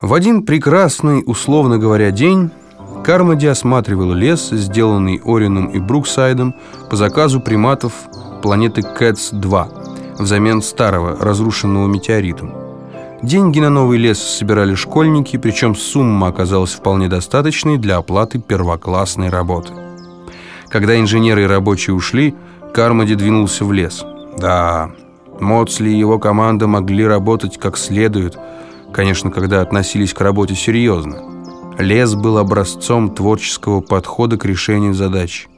В один прекрасный, условно говоря, день Кармоди осматривал лес, сделанный Орином и Бруксайдом по заказу приматов планеты Кэтс-2 взамен старого, разрушенного метеоритом. Деньги на новый лес собирали школьники, причем сумма оказалась вполне достаточной для оплаты первоклассной работы. Когда инженеры и рабочие ушли, Кармоди двинулся в лес. Да, Моцли и его команда могли работать как следует – Конечно, когда относились к работе серьезно. Лес был образцом творческого подхода к решению задач.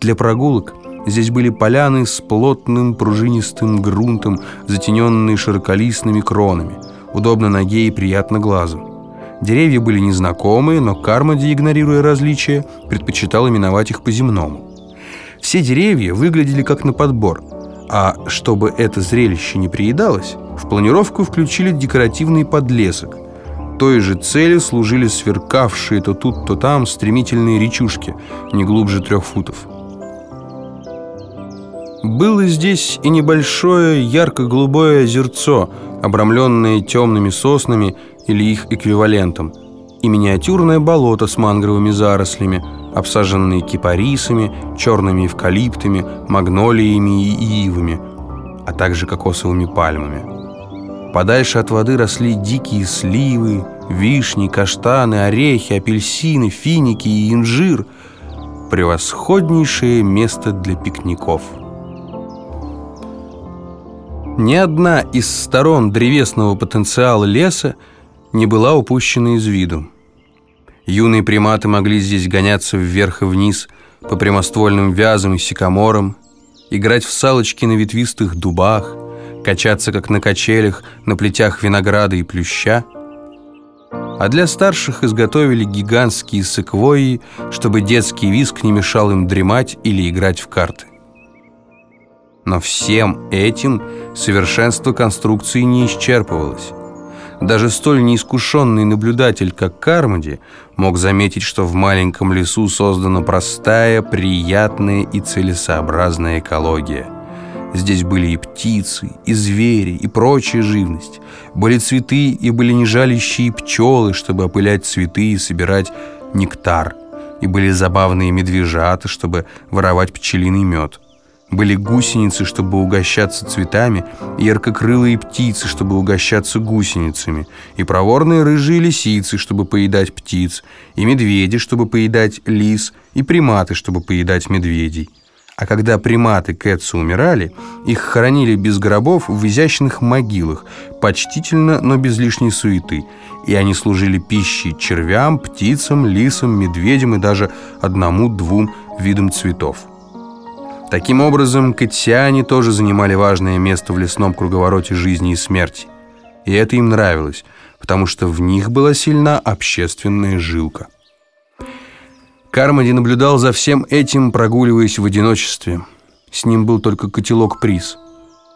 Для прогулок здесь были поляны с плотным пружинистым грунтом, затененные широколистными кронами. Удобно ноге и приятно глазу. Деревья были незнакомые, но Кармоди, игнорируя различия, предпочитал именовать их по-земному. Все деревья выглядели как на подбор, а чтобы это зрелище не приедалось, в планировку включили декоративный подлесок. Той же цели служили сверкавшие то тут, то там стремительные речушки, не глубже трех футов. Было здесь и небольшое ярко-голубое озерцо, обрамленное темными соснами или их эквивалентом, и миниатюрное болото с мангровыми зарослями, обсаженные кипарисами, черными эвкалиптами, магнолиями и ивами, а также кокосовыми пальмами. Подальше от воды росли дикие сливы, вишни, каштаны, орехи, апельсины, финики и инжир. Превосходнейшее место для пикников. Ни одна из сторон древесного потенциала леса не была упущена из виду. Юные приматы могли здесь гоняться вверх и вниз по прямоствольным вязам и сикаморам, играть в салочки на ветвистых дубах – качаться, как на качелях, на плетях винограда и плюща. А для старших изготовили гигантские секвойи, чтобы детский виск не мешал им дремать или играть в карты. Но всем этим совершенство конструкции не исчерпывалось. Даже столь неискушенный наблюдатель, как Кармоди, мог заметить, что в маленьком лесу создана простая, приятная и целесообразная экология – Здесь были и птицы, и звери, и прочая живность. Были цветы и были нежалищие пчелы, чтобы опылять цветы и собирать нектар. И были забавные медвежата, чтобы воровать пчелиный мед. Были гусеницы, чтобы угощаться цветами, яркокрылые птицы, чтобы угощаться гусеницами, и проворные рыжие лисицы, чтобы поедать птиц, и медведи, чтобы поедать лис, и приматы, чтобы поедать медведей. А когда приматы Кэтса умирали, их хоронили без гробов в изящных могилах, почтительно, но без лишней суеты, и они служили пищей червям, птицам, лисам, медведям и даже одному-двум видам цветов. Таким образом, кэтсиане тоже занимали важное место в лесном круговороте жизни и смерти. И это им нравилось, потому что в них была сильна общественная жилка. Кармоди наблюдал за всем этим, прогуливаясь в одиночестве. С ним был только котелок-приз.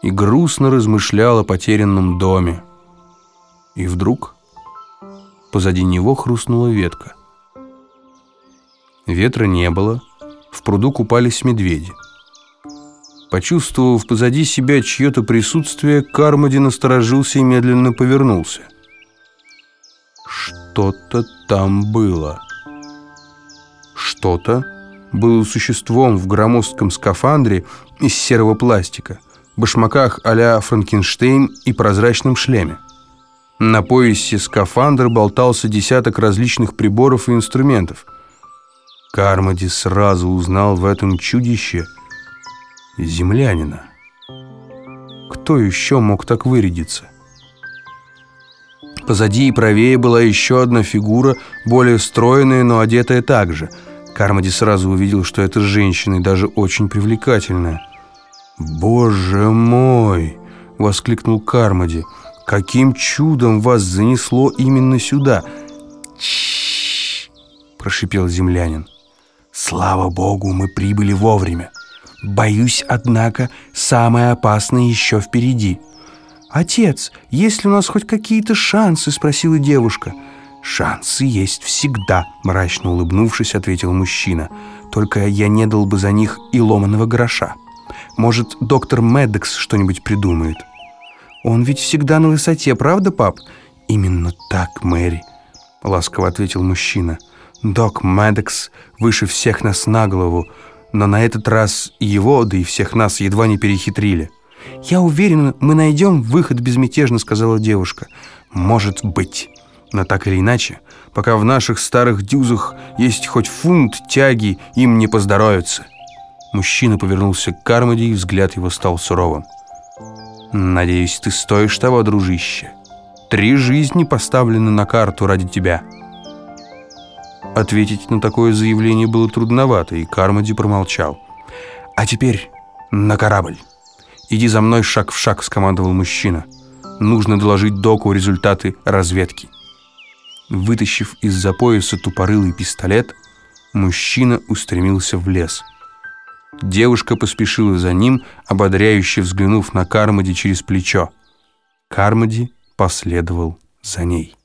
И грустно размышлял о потерянном доме. И вдруг позади него хрустнула ветка. Ветра не было, в пруду купались медведи. Почувствовав позади себя чье-то присутствие, Кармоди насторожился и медленно повернулся. Что-то там было что-то было существом в громоздком скафандре из серого пластика, башмаках а-ля Франкенштейн и прозрачном шлеме. На поясе скафандра болтался десяток различных приборов и инструментов. Кармоди сразу узнал в этом чудище землянина. Кто еще мог так вырядиться? Позади и правее была еще одна фигура, более стройная, но одетая также – Кармоди сразу увидел, что эта женщина, и даже очень привлекательная. «Боже мой!» — воскликнул Кармоди. «Каким чудом вас занесло именно сюда?» «Чш!» — прошипел землянин. «Слава богу, мы прибыли вовремя. Боюсь, однако, самое опасное еще впереди». «Отец, есть ли у нас хоть какие-то шансы?» — спросила девушка. «Шансы есть всегда», — мрачно улыбнувшись, ответил мужчина. «Только я не дал бы за них и ломаного гроша. Может, доктор Медекс что-нибудь придумает?» «Он ведь всегда на высоте, правда, пап? «Именно так, Мэри», — ласково ответил мужчина. «Док Мэддокс выше всех нас на голову, но на этот раз его, да и всех нас едва не перехитрили». «Я уверена, мы найдем выход безмятежно», — сказала девушка. «Может быть. Но так или иначе, пока в наших старых дюзах есть хоть фунт тяги, им не поздоровится». Мужчина повернулся к Кармоди, и взгляд его стал суровым. «Надеюсь, ты стоишь того, дружище. Три жизни поставлены на карту ради тебя». Ответить на такое заявление было трудновато, и Кармоди промолчал. «А теперь на корабль. Иди за мной шаг в шаг», — скомандовал мужчина. «Нужно доложить доку результаты разведки». Вытащив из-за пояса тупорылый пистолет, мужчина устремился в лес. Девушка поспешила за ним, ободряюще взглянув на Кармоди через плечо. Кармоди последовал за ней.